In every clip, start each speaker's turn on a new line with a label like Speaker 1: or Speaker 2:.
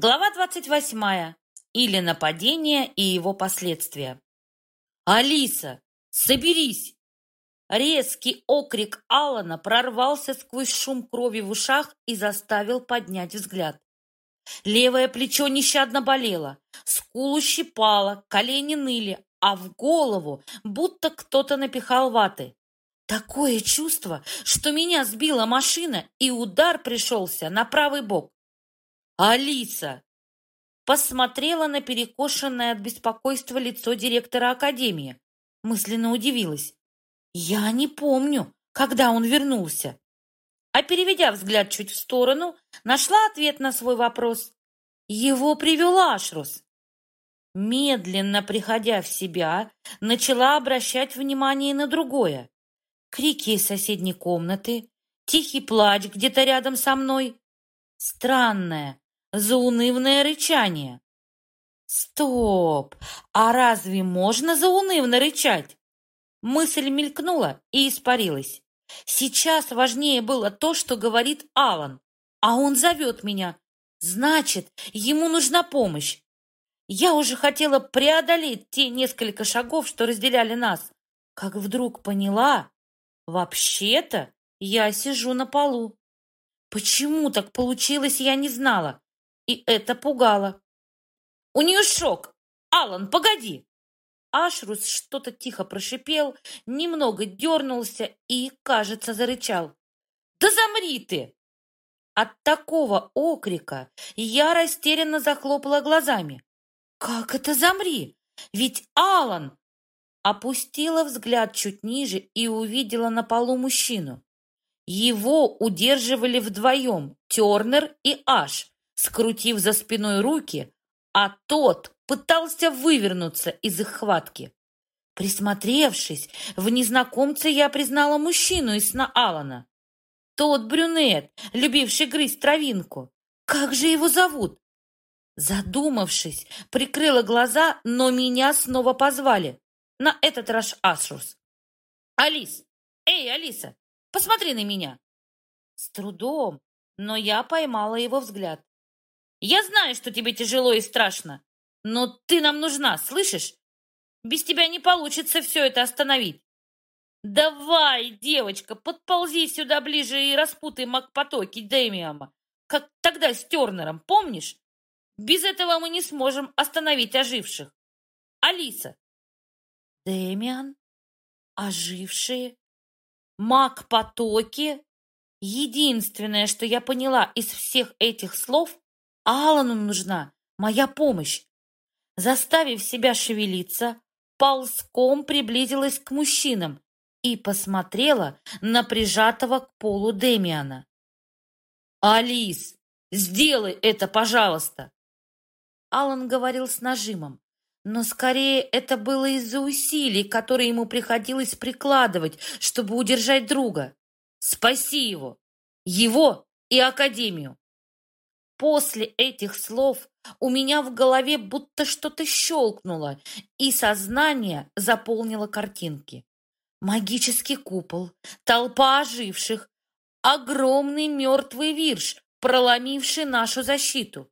Speaker 1: Глава 28. Или нападение и его последствия. «Алиса, соберись!» Резкий окрик Алана прорвался сквозь шум крови в ушах и заставил поднять взгляд. Левое плечо нещадно болело, скулу щипало, колени ныли, а в голову будто кто-то напихал ваты. Такое чувство, что меня сбила машина, и удар пришелся на правый бок. «Алиса!» Посмотрела на перекошенное от беспокойства лицо директора академии. Мысленно удивилась. «Я не помню, когда он вернулся». А переведя взгляд чуть в сторону, нашла ответ на свой вопрос. Его привел Ашрус. Медленно приходя в себя, начала обращать внимание на другое. Крики из соседней комнаты, тихий плач где-то рядом со мной. Странное, заунывное рычание. Стоп! А разве можно заунывно рычать? Мысль мелькнула и испарилась. Сейчас важнее было то, что говорит Алан, а он зовет меня. Значит, ему нужна помощь. Я уже хотела преодолеть те несколько шагов, что разделяли нас, как вдруг поняла, вообще-то я сижу на полу. Почему так получилось, я не знала и это пугало. «У нее шок! Алан, погоди!» Ашрус что-то тихо прошипел, немного дернулся и, кажется, зарычал. «Да замри ты!» От такого окрика я растерянно захлопала глазами. «Как это замри? Ведь Алан!» Опустила взгляд чуть ниже и увидела на полу мужчину. Его удерживали вдвоем Тернер и Аш, скрутив за спиной руки, а тот пытался вывернуться из их хватки. Присмотревшись, в незнакомце я признала мужчину из сна Алана. Тот брюнет, любивший грызть травинку. Как же его зовут? Задумавшись, прикрыла глаза, но меня снова позвали. На этот раз Ашрус. «Алис! Эй, Алиса, посмотри на меня!» С трудом, но я поймала его взгляд. Я знаю, что тебе тяжело и страшно, но ты нам нужна, слышишь? Без тебя не получится все это остановить. Давай, девочка, подползи сюда ближе и распутай макпотоки Дэмиама, как тогда с Тернером, помнишь? Без этого мы не сможем остановить оживших. Алиса. Дэмиан? Ожившие? Маг-потоки? Единственное, что я поняла из всех этих слов, Алану нужна моя помощь. Заставив себя шевелиться, ползком приблизилась к мужчинам и посмотрела на прижатого к полу Демиана. «Алис, сделай это, пожалуйста!» Алан говорил с нажимом, но скорее это было из-за усилий, которые ему приходилось прикладывать, чтобы удержать друга. «Спаси его! Его и Академию!» После этих слов у меня в голове будто что-то щелкнуло, и сознание заполнило картинки. Магический купол, толпа оживших, огромный мертвый вирш, проломивший нашу защиту.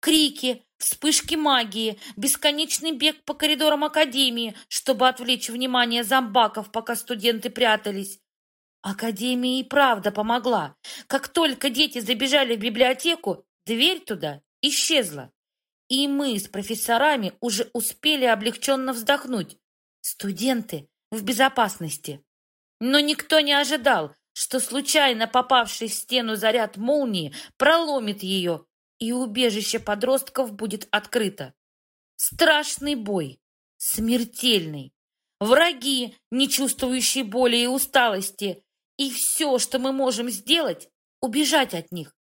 Speaker 1: Крики, вспышки магии, бесконечный бег по коридорам Академии, чтобы отвлечь внимание зомбаков, пока студенты прятались. Академия и правда помогла. Как только дети забежали в библиотеку, Дверь туда исчезла, и мы с профессорами уже успели облегченно вздохнуть. Студенты в безопасности. Но никто не ожидал, что случайно попавший в стену заряд молнии проломит ее, и убежище подростков будет открыто. Страшный бой, смертельный. Враги, не чувствующие боли и усталости. И все, что мы можем сделать, убежать от них.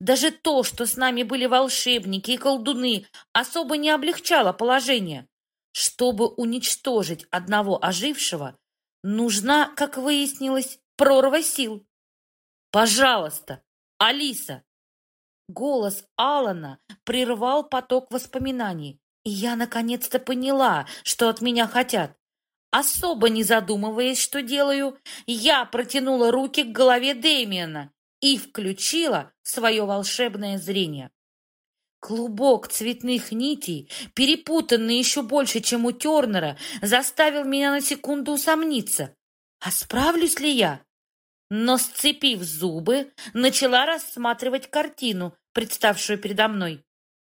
Speaker 1: Даже то, что с нами были волшебники и колдуны, особо не облегчало положение. Чтобы уничтожить одного ожившего, нужна, как выяснилось, прорва сил. «Пожалуйста, Алиса!» Голос Алана прервал поток воспоминаний, и я наконец-то поняла, что от меня хотят. Особо не задумываясь, что делаю, я протянула руки к голове Дэмиана и включила свое волшебное зрение. Клубок цветных нитей, перепутанный еще больше, чем у Тернера, заставил меня на секунду усомниться. А справлюсь ли я? Но, сцепив зубы, начала рассматривать картину, представшую передо мной.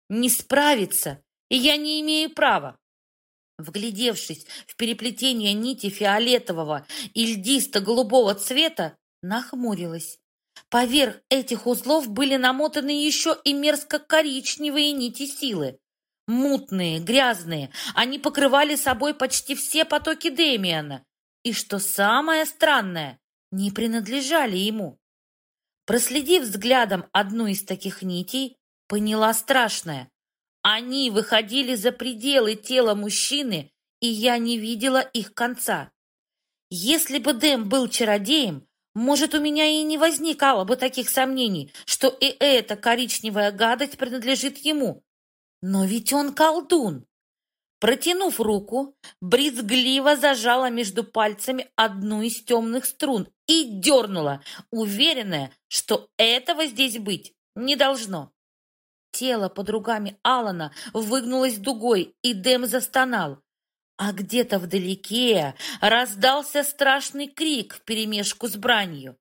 Speaker 1: Не справиться, и я не имею права. Вглядевшись в переплетение нити фиолетового и льдисто-голубого цвета, нахмурилась. Поверх этих узлов были намотаны еще и мерзко-коричневые нити силы. Мутные, грязные, они покрывали собой почти все потоки Демиана. И что самое странное, не принадлежали ему. Проследив взглядом одну из таких нитей, поняла страшное. Они выходили за пределы тела мужчины, и я не видела их конца. Если бы Дэм был чародеем, может, у меня и не возникало бы таких сомнений, что и эта коричневая гадость принадлежит ему. Но ведь он колдун. Протянув руку, брезгливо зажала между пальцами одну из темных струн и дернула, уверенная, что этого здесь быть не должно. Тело под руками Алана выгнулось дугой, и Дэм застонал. А где-то вдалеке раздался страшный крик вперемешку с бранью.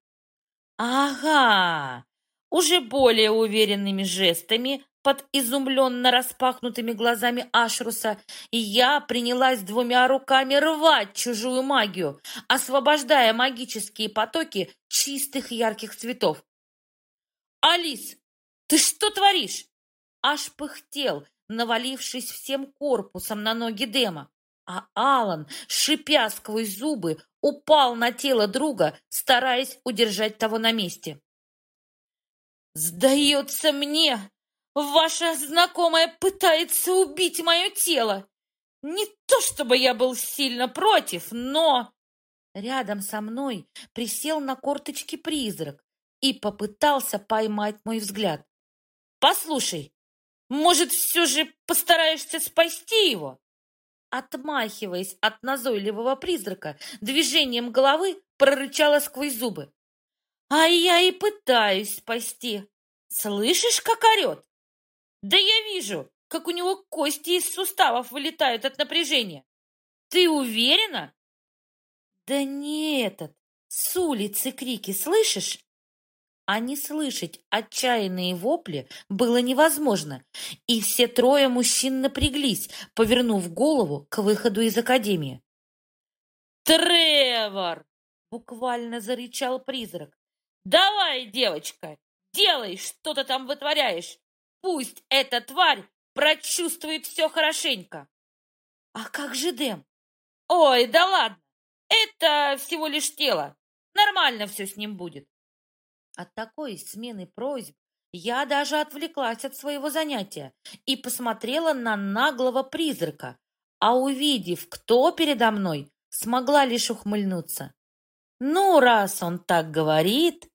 Speaker 1: «Ага!» Уже более уверенными жестами под изумленно распахнутыми глазами Ашруса, я принялась двумя руками рвать чужую магию, освобождая магические потоки чистых ярких цветов. «Алис, ты что творишь?» Аж пыхтел, навалившись всем корпусом на ноги Дема, а Алан, шипя сквозь зубы, упал на тело друга, стараясь удержать того на месте. «Сдается мне, Ваша знакомая пытается убить мое тело. Не то чтобы я был сильно против, но... Рядом со мной присел на корточки призрак и попытался поймать мой взгляд. «Послушай, может, все же постараешься спасти его?» Отмахиваясь от назойливого призрака, движением головы прорычала сквозь зубы. «А я и пытаюсь спасти. Слышишь, как орет? Да я вижу, как у него кости из суставов вылетают от напряжения. Ты уверена? Да не этот, с улицы крики, слышишь? А не слышать отчаянные вопли было невозможно, и все трое мужчин напряглись, повернув голову к выходу из академии. «Тревор!» — буквально зарычал призрак. «Давай, девочка, делай, что ты там вытворяешь! Пусть эта тварь прочувствует все хорошенько. А как же Дэм? Ой, да ладно. Это всего лишь тело. Нормально все с ним будет. От такой смены просьб я даже отвлеклась от своего занятия и посмотрела на наглого призрака, а увидев, кто передо мной, смогла лишь ухмыльнуться. Ну, раз он так говорит,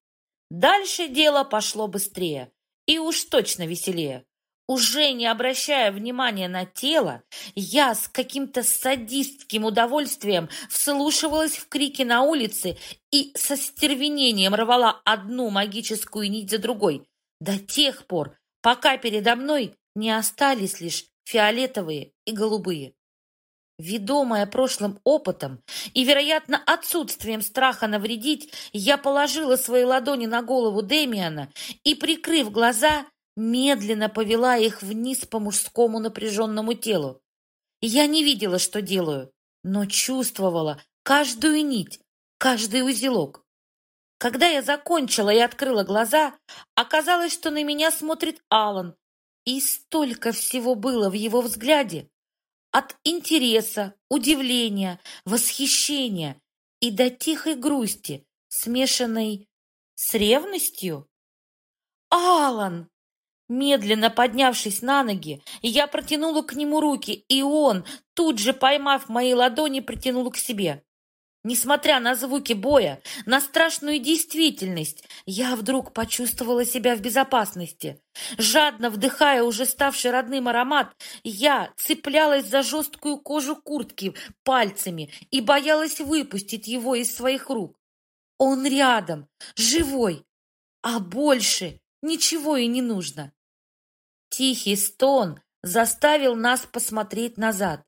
Speaker 1: дальше дело пошло быстрее. И уж точно веселее. Уже не обращая внимания на тело, я с каким-то садистским удовольствием вслушивалась в крики на улице и со стервенением рвала одну магическую нить за другой, до тех пор, пока передо мной не остались лишь фиолетовые и голубые. Ведомая прошлым опытом и, вероятно, отсутствием страха навредить, я положила свои ладони на голову Демиана и, прикрыв глаза, медленно повела их вниз по мужскому напряженному телу. Я не видела, что делаю, но чувствовала каждую нить, каждый узелок. Когда я закончила и открыла глаза, оказалось, что на меня смотрит Алан, и столько всего было в его взгляде, от интереса, удивления, восхищения и до тихой грусти, смешанной с ревностью. «Алан!» Медленно поднявшись на ноги, я протянула к нему руки, и он, тут же поймав мои ладони, притянул к себе. Несмотря на звуки боя, на страшную действительность, я вдруг почувствовала себя в безопасности. Жадно вдыхая уже ставший родным аромат, я цеплялась за жесткую кожу куртки пальцами и боялась выпустить его из своих рук. Он рядом, живой, а больше ничего и не нужно. Тихий стон заставил нас посмотреть назад.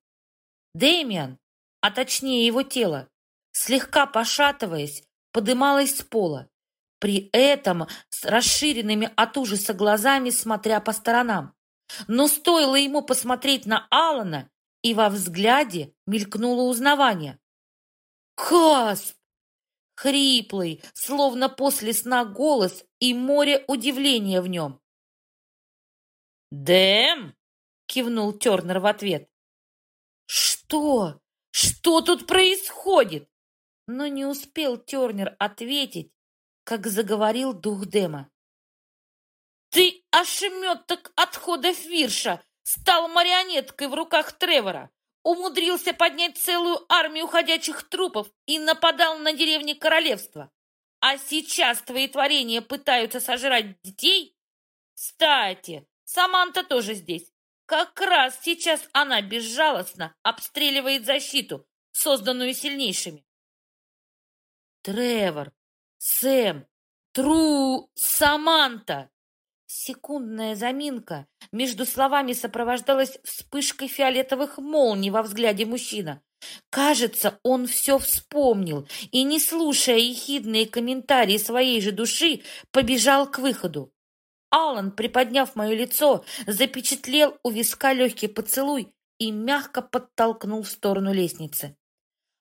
Speaker 1: Дэмиан, а точнее его тело, слегка пошатываясь, подымалось с пола, при этом с расширенными от ужаса глазами смотря по сторонам. Но стоило ему посмотреть на Алана, и во взгляде мелькнуло узнавание. «Касп!» Хриплый, словно после сна голос и море удивления в нем. «Дэм!» — кивнул Тернер в ответ. «Что? Что тут происходит?» Но не успел Тернер ответить, как заговорил дух Дэма. «Ты, ошметок отходов Вирша, стал марионеткой в руках Тревора, умудрился поднять целую армию ходячих трупов и нападал на деревни королевства. А сейчас твои творения пытаются сожрать детей? Кстати, Саманта тоже здесь. Как раз сейчас она безжалостно обстреливает защиту, созданную сильнейшими. Тревор, Сэм, Тру, Саманта. Секундная заминка между словами сопровождалась вспышкой фиолетовых молний во взгляде мужчина. Кажется, он все вспомнил и, не слушая ехидные комментарии своей же души, побежал к выходу. Алан, приподняв мое лицо, запечатлел у виска легкий поцелуй и мягко подтолкнул в сторону лестницы.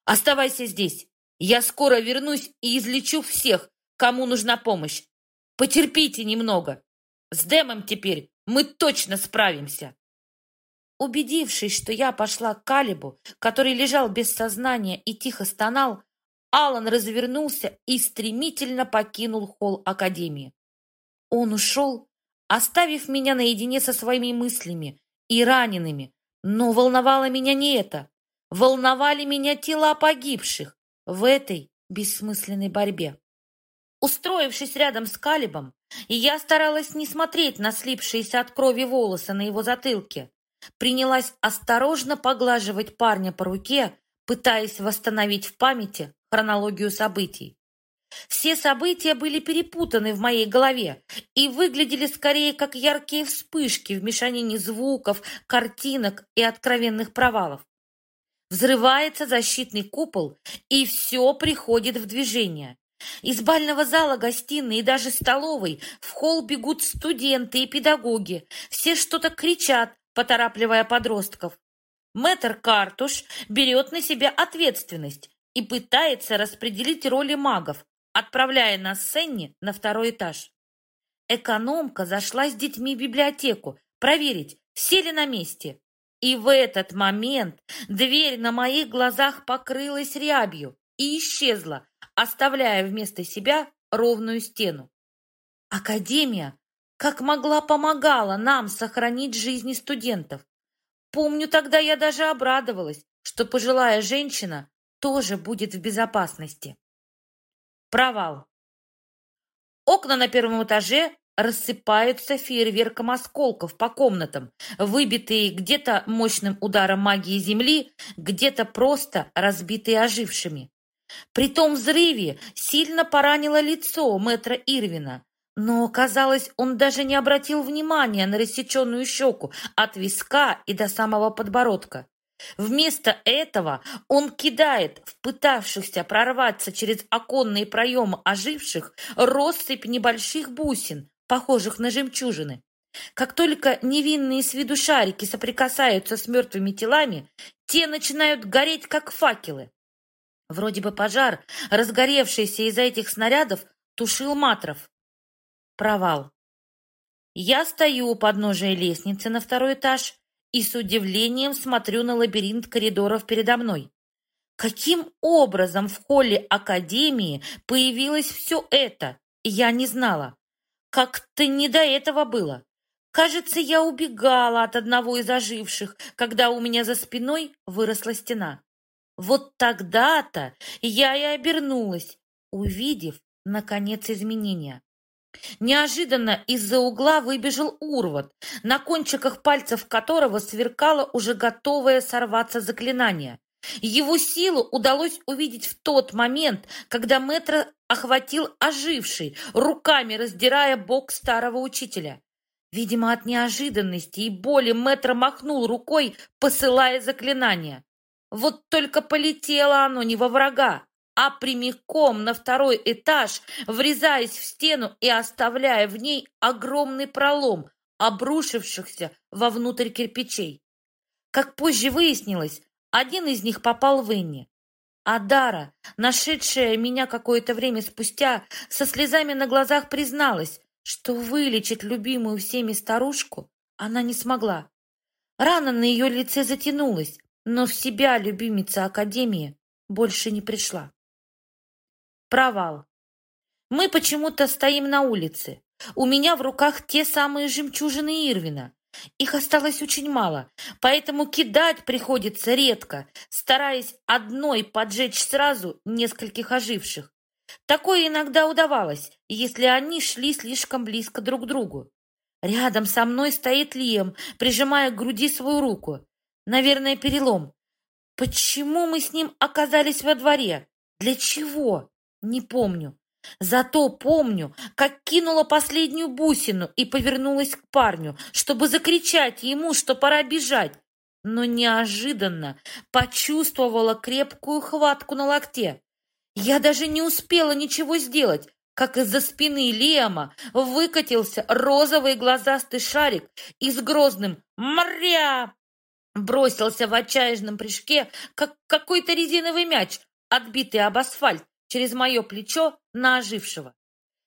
Speaker 1: «Оставайся здесь. Я скоро вернусь и излечу всех, кому нужна помощь. Потерпите немного. С Дэмом теперь мы точно справимся. Убедившись, что я пошла к Калибу, который лежал без сознания и тихо стонал, Алан развернулся и стремительно покинул холл Академии. Он ушел, оставив меня наедине со своими мыслями и ранеными, но волновало меня не это. Волновали меня тела погибших в этой бессмысленной борьбе. Устроившись рядом с Калибом, я старалась не смотреть на слипшиеся от крови волосы на его затылке. Принялась осторожно поглаживать парня по руке, пытаясь восстановить в памяти хронологию событий. Все события были перепутаны в моей голове и выглядели скорее как яркие вспышки в мешанине звуков, картинок и откровенных провалов. Взрывается защитный купол, и все приходит в движение. Из бального зала, гостиной и даже столовой в холл бегут студенты и педагоги. Все что-то кричат, поторапливая подростков. Мэтр Картуш берет на себя ответственность и пытается распределить роли магов, отправляя нас с Энни на второй этаж. Экономка зашла с детьми в библиотеку проверить, все ли на месте. И в этот момент дверь на моих глазах покрылась рябью и исчезла, оставляя вместо себя ровную стену. Академия, как могла, помогала нам сохранить жизни студентов. Помню, тогда я даже обрадовалась, что пожилая женщина тоже будет в безопасности. Провал. Окна на первом этаже рассыпаются фейерверком осколков по комнатам, выбитые где-то мощным ударом магии Земли, где-то просто разбитые ожившими. При том взрыве сильно поранило лицо мэтра Ирвина, но, казалось, он даже не обратил внимания на рассеченную щеку от виска и до самого подбородка. Вместо этого он кидает в пытавшихся прорваться через оконные проемы оживших россыпь небольших бусин, похожих на жемчужины. Как только невинные с виду шарики соприкасаются с мертвыми телами, те начинают гореть, как факелы. Вроде бы пожар, разгоревшийся из-за этих снарядов, тушил Матров. Провал. Я стою у подножия лестницы на второй этаж и с удивлением смотрю на лабиринт коридоров передо мной. Каким образом в холле Академии появилось все это, я не знала. Как-то не до этого было. Кажется, я убегала от одного из оживших, когда у меня за спиной выросла стена. Вот тогда-то я и обернулась, увидев, наконец, изменения. Неожиданно из-за угла выбежал урват, на кончиках пальцев которого сверкало уже готовое сорваться заклинание. Его силу удалось увидеть в тот момент, когда Мэтра охватил оживший, руками раздирая бок старого учителя. Видимо, от неожиданности и боли мэтр махнул рукой, посылая заклинание. Вот только полетело оно не во врага, а прямиком на второй этаж, врезаясь в стену и оставляя в ней огромный пролом, обрушившихся вовнутрь кирпичей. Как позже выяснилось, один из них попал в Инне. А Дара, нашедшая меня какое-то время спустя, со слезами на глазах призналась, что вылечить любимую всеми старушку она не смогла. Рана на ее лице затянулась, но в себя любимица Академии больше не пришла. Провал. Мы почему-то стоим на улице. У меня в руках те самые жемчужины Ирвина. Их осталось очень мало, поэтому кидать приходится редко, стараясь одной поджечь сразу нескольких оживших. Такое иногда удавалось, если они шли слишком близко друг к другу. Рядом со мной стоит Лием, прижимая к груди свою руку. Наверное, перелом. Почему мы с ним оказались во дворе? Для чего? Не помню. Зато помню, как кинула последнюю бусину и повернулась к парню, чтобы закричать ему, что пора бежать. Но неожиданно почувствовала крепкую хватку на локте. Я даже не успела ничего сделать, как из-за спины Лема выкатился розовый глазастый шарик и с грозным «Мря!» бросился в отчаянном прыжке, как какой-то резиновый мяч, отбитый об асфальт через мое плечо на ожившего.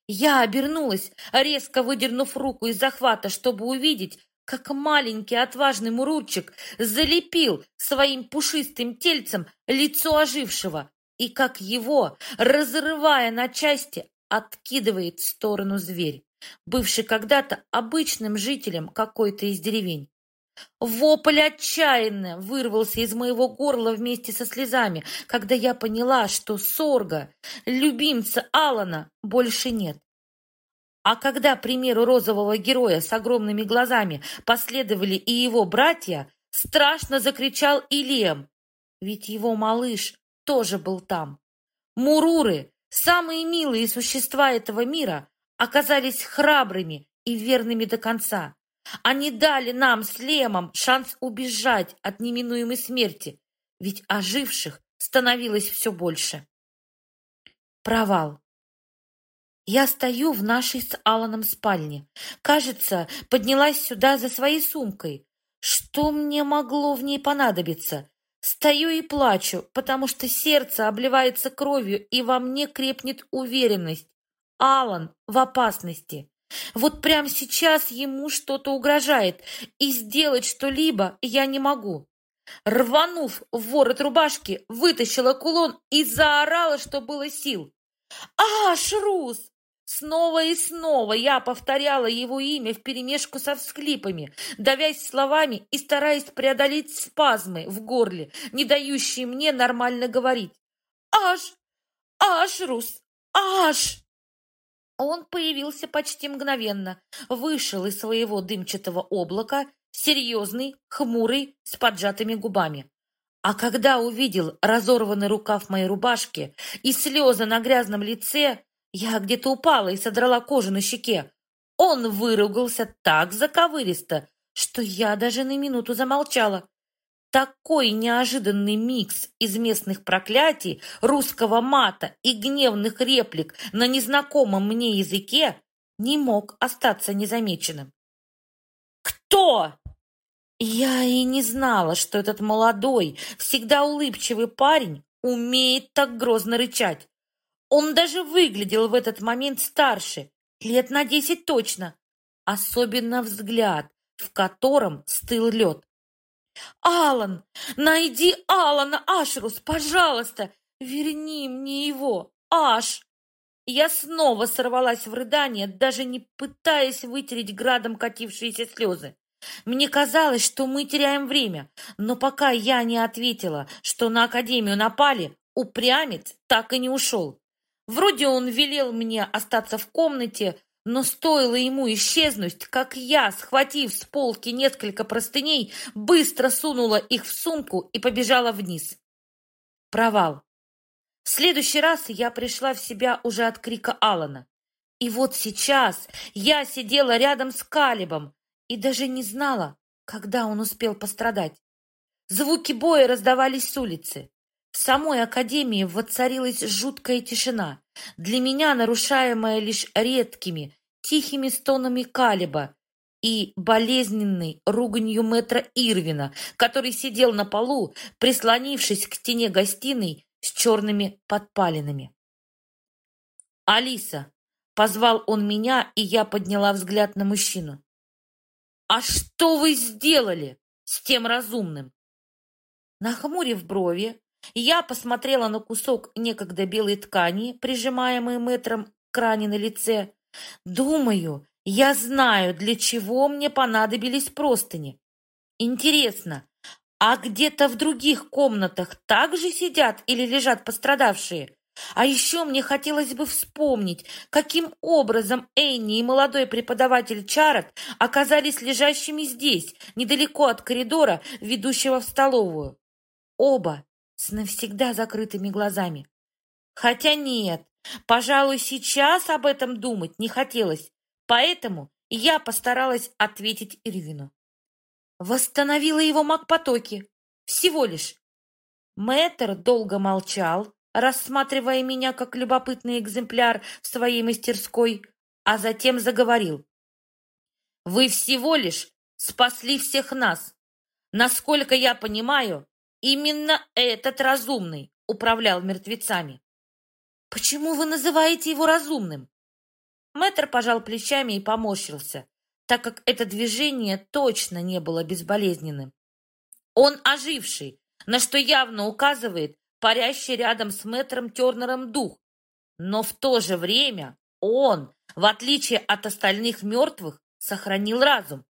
Speaker 1: Я обернулась, резко выдернув руку из захвата, чтобы увидеть, как маленький отважный мурурчик залепил своим пушистым тельцем лицо ожившего, и как его, разрывая на части, откидывает в сторону зверь, бывший когда-то обычным жителем какой-то из деревень. Вопль отчаянно вырвался из моего горла вместе со слезами, когда я поняла, что Сорга, любимца Алана, больше нет. А когда, примеру розового героя с огромными глазами последовали и его братья, страшно закричал Илем, ведь его малыш тоже был там. Муруры, самые милые существа этого мира, оказались храбрыми и верными до конца. Они дали нам с Лемом шанс убежать от неминуемой смерти, ведь оживших становилось все больше. Провал. Я стою в нашей с Аланом спальне. Кажется, поднялась сюда за своей сумкой. Что мне могло в ней понадобиться? Стою и плачу, потому что сердце обливается кровью, и во мне крепнет уверенность. Алан в опасности. Вот прямо сейчас ему что-то угрожает, и сделать что-либо я не могу. Рванув в ворот рубашки, вытащила кулон и заорала, что было сил. «А, Шрус!» Снова и снова я повторяла его имя вперемешку со всхлипами, давясь словами и стараясь преодолеть спазмы в горле, не дающие мне нормально говорить. «Аш! Аш, Рус! Аш!» Он появился почти мгновенно, вышел из своего дымчатого облака, серьезный, хмурый, с поджатыми губами. А когда увидел разорванный рукав моей рубашки и слезы на грязном лице, я где-то упала и содрала кожу на щеке. Он выругался так заковыристо, что я даже на минуту замолчала. Такой неожиданный микс из местных проклятий, русского мата и гневных реплик на незнакомом мне языке не мог остаться незамеченным. «Кто?» Я и не знала, что этот молодой, всегда улыбчивый парень умеет так грозно рычать. Он даже выглядел в этот момент старше, лет на десять точно. Особенно взгляд, в котором стыл лед. «Алан! Найди Алана Ашрус, пожалуйста! Верни мне его, Аш!» Я снова сорвалась в рыдание, даже не пытаясь вытереть градом катившиеся слезы. Мне казалось, что мы теряем время, но пока я не ответила, что на Академию напали, упрямец так и не ушел. Вроде он велел мне остаться в комнате, но стоило ему исчезнуть, как я, схватив с полки несколько простыней, быстро сунула их в сумку и побежала вниз. Провал. В следующий раз я пришла в себя уже от крика Алана. И вот сейчас я сидела рядом с Калибом, и даже не знала, когда он успел пострадать. Звуки боя раздавались с улицы. В самой академии воцарилась жуткая тишина, для меня нарушаемая лишь редкими, тихими стонами Калиба и болезненной руганью мэтра Ирвина, который сидел на полу, прислонившись к стене гостиной с черными подпалинами. «Алиса!» — позвал он меня, и я подняла взгляд на мужчину. «А что вы сделали с тем разумным?» Нахмурив брови, я посмотрела на кусок некогда белой ткани, прижимаемый мэтром к ране на лице. Думаю, я знаю, для чего мне понадобились простыни. Интересно, а где-то в других комнатах также сидят или лежат пострадавшие? А еще мне хотелось бы вспомнить, каким образом Энни и молодой преподаватель Чарот оказались лежащими здесь, недалеко от коридора, ведущего в столовую. Оба с навсегда закрытыми глазами. Хотя нет, пожалуй, сейчас об этом думать не хотелось, поэтому я постаралась ответить Ирвину. Восстановила его маг потоки. Всего лишь. Мэтр долго молчал, рассматривая меня как любопытный экземпляр в своей мастерской, а затем заговорил. «Вы всего лишь спасли всех нас. Насколько я понимаю, Именно этот разумный управлял мертвецами. Почему вы называете его разумным? Мэтр пожал плечами и поморщился, так как это движение точно не было безболезненным. Он оживший, на что явно указывает парящий рядом с мэтром Тернером дух. Но в то же время он, в отличие от остальных мертвых, сохранил разум,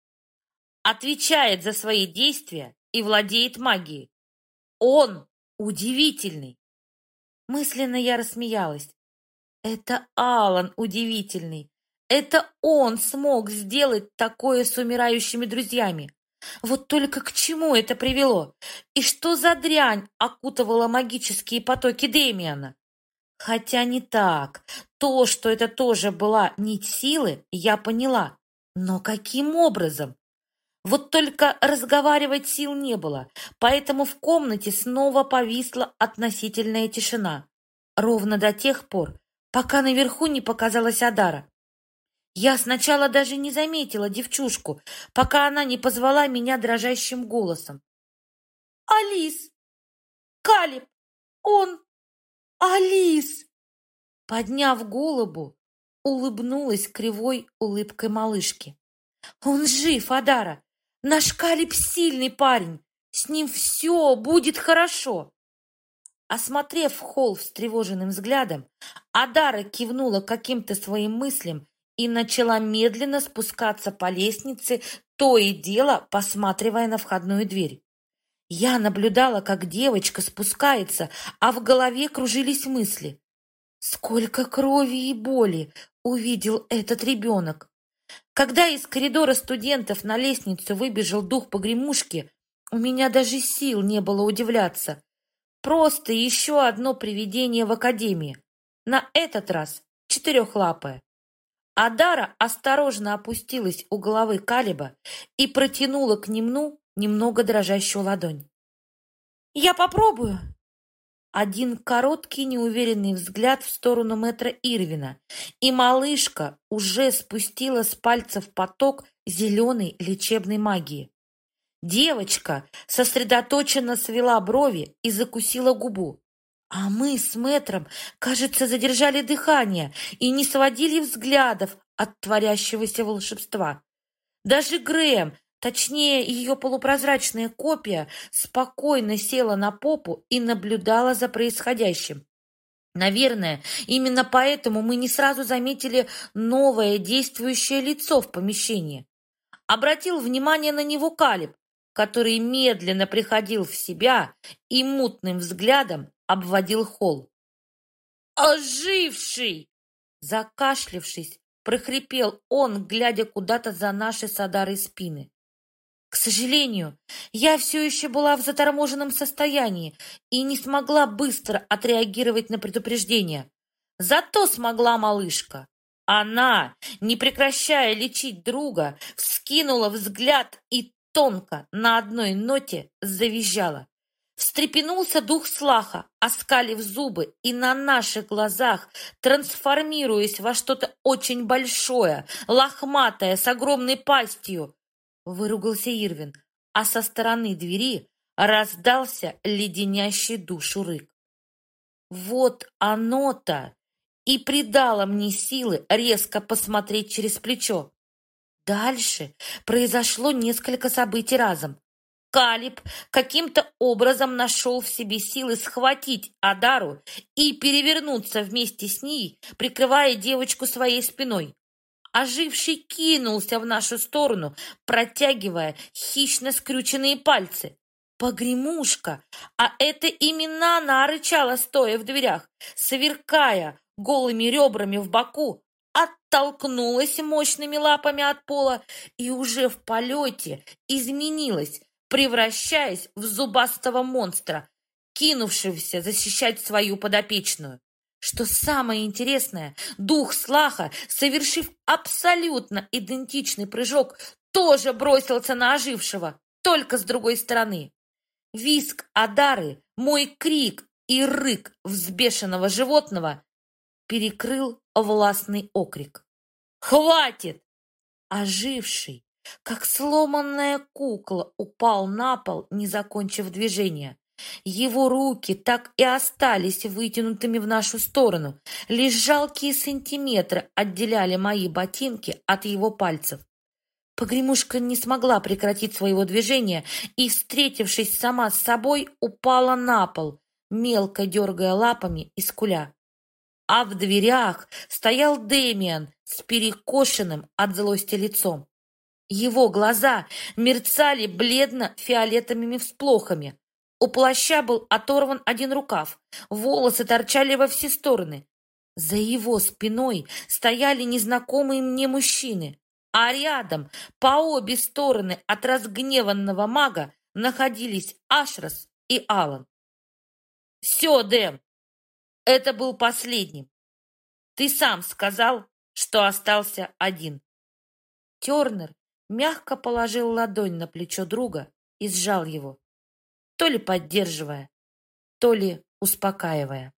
Speaker 1: отвечает за свои действия и владеет магией. Он удивительный. Мысленно я рассмеялась. Это Алан удивительный. Это он смог сделать такое с умирающими друзьями. Вот только к чему это привело? И что за дрянь окутывала магические потоки Демиана? Хотя не так. То, что это тоже была нить силы, я поняла. Но каким образом? Вот только разговаривать сил не было, поэтому в комнате снова повисла относительная тишина. Ровно до тех пор, пока наверху не показалась Адара. Я сначала даже не заметила девчушку, пока она не позвала меня дрожащим голосом. «Алис! Калиб! Он! Алис!» Подняв голову, улыбнулась кривой улыбкой малышки. «Он жив, Адара! Наш Калиб сильный парень. С ним все будет хорошо. Осмотрев холл встревоженным взглядом, Адара кивнула каким-то своим мыслям и начала медленно спускаться по лестнице, то и дело посматривая на входную дверь. Я наблюдала, как девочка спускается, а в голове кружились мысли. Сколько крови и боли увидел этот ребенок! Когда из коридора студентов на лестницу выбежал дух погремушки, у меня даже сил не было удивляться. Просто еще одно привидение в академии. На этот раз четырехлапое. Адара осторожно опустилась у головы Калиба и протянула к нему немного дрожащую ладонь. «Я попробую», один короткий неуверенный взгляд в сторону мэтра Ирвина, и малышка уже спустила с пальцев поток зеленой лечебной магии. Девочка сосредоточенно свела брови и закусила губу. А мы с мэтром, кажется, задержали дыхание и не сводили взглядов от творящегося волшебства. Даже Грэм, Точнее, ее полупрозрачная копия спокойно села на попу и наблюдала за происходящим. Наверное, именно поэтому мы не сразу заметили новое действующее лицо в помещении. Обратил внимание на него Калиб, который медленно приходил в себя и мутным взглядом обводил холл. «Оживший!» Закашлившись, прохрипел он, глядя куда-то за наши садары спины. К сожалению, я все еще была в заторможенном состоянии и не смогла быстро отреагировать на предупреждение. Зато смогла малышка. Она, не прекращая лечить друга, вскинула взгляд и тонко на одной ноте завизжала. Встрепенулся дух Слаха, оскалив зубы, и на наших глазах, трансформируясь во что-то очень большое, лохматое, с огромной пастью, выругался Ирвин, а со стороны двери раздался леденящий душу рык. Вот оно-то и придало мне силы резко посмотреть через плечо. Дальше произошло несколько событий разом. Калиб каким-то образом нашел в себе силы схватить Адару и перевернуться вместе с ней, прикрывая девочку своей спиной. Оживший кинулся в нашу сторону, протягивая хищно скрюченные пальцы. Погремушка, а это именно она рычала, стоя в дверях, сверкая голыми ребрами в боку, оттолкнулась мощными лапами от пола и уже в полете изменилась, превращаясь в зубастого монстра, кинувшегося защищать свою подопечную. Что самое интересное, дух Слаха, совершив абсолютно идентичный прыжок, тоже бросился на ожившего, только с другой стороны. Виск Адары, мой крик и рык взбешенного животного перекрыл властный окрик. «Хватит!» Оживший, как сломанная кукла, упал на пол, не закончив движение. Его руки так и остались вытянутыми в нашу сторону. Лишь жалкие сантиметры отделяли мои ботинки от его пальцев. Погремушка не смогла прекратить своего движения и, встретившись сама с собой, упала на пол, мелко дергая лапами и скуля. А в дверях стоял Дэмиан с перекошенным от злости лицом. Его глаза мерцали бледно-фиолетовыми всплохами. У плаща был оторван один рукав, волосы торчали во все стороны. За его спиной стояли незнакомые мне мужчины а рядом, по обе стороны от разгневанного мага, находились Ашрос и Алан. «Все, Дэм, это был последним. Ты сам сказал, что остался один». Тернер мягко положил ладонь на плечо друга и сжал его, то ли поддерживая, то ли успокаивая.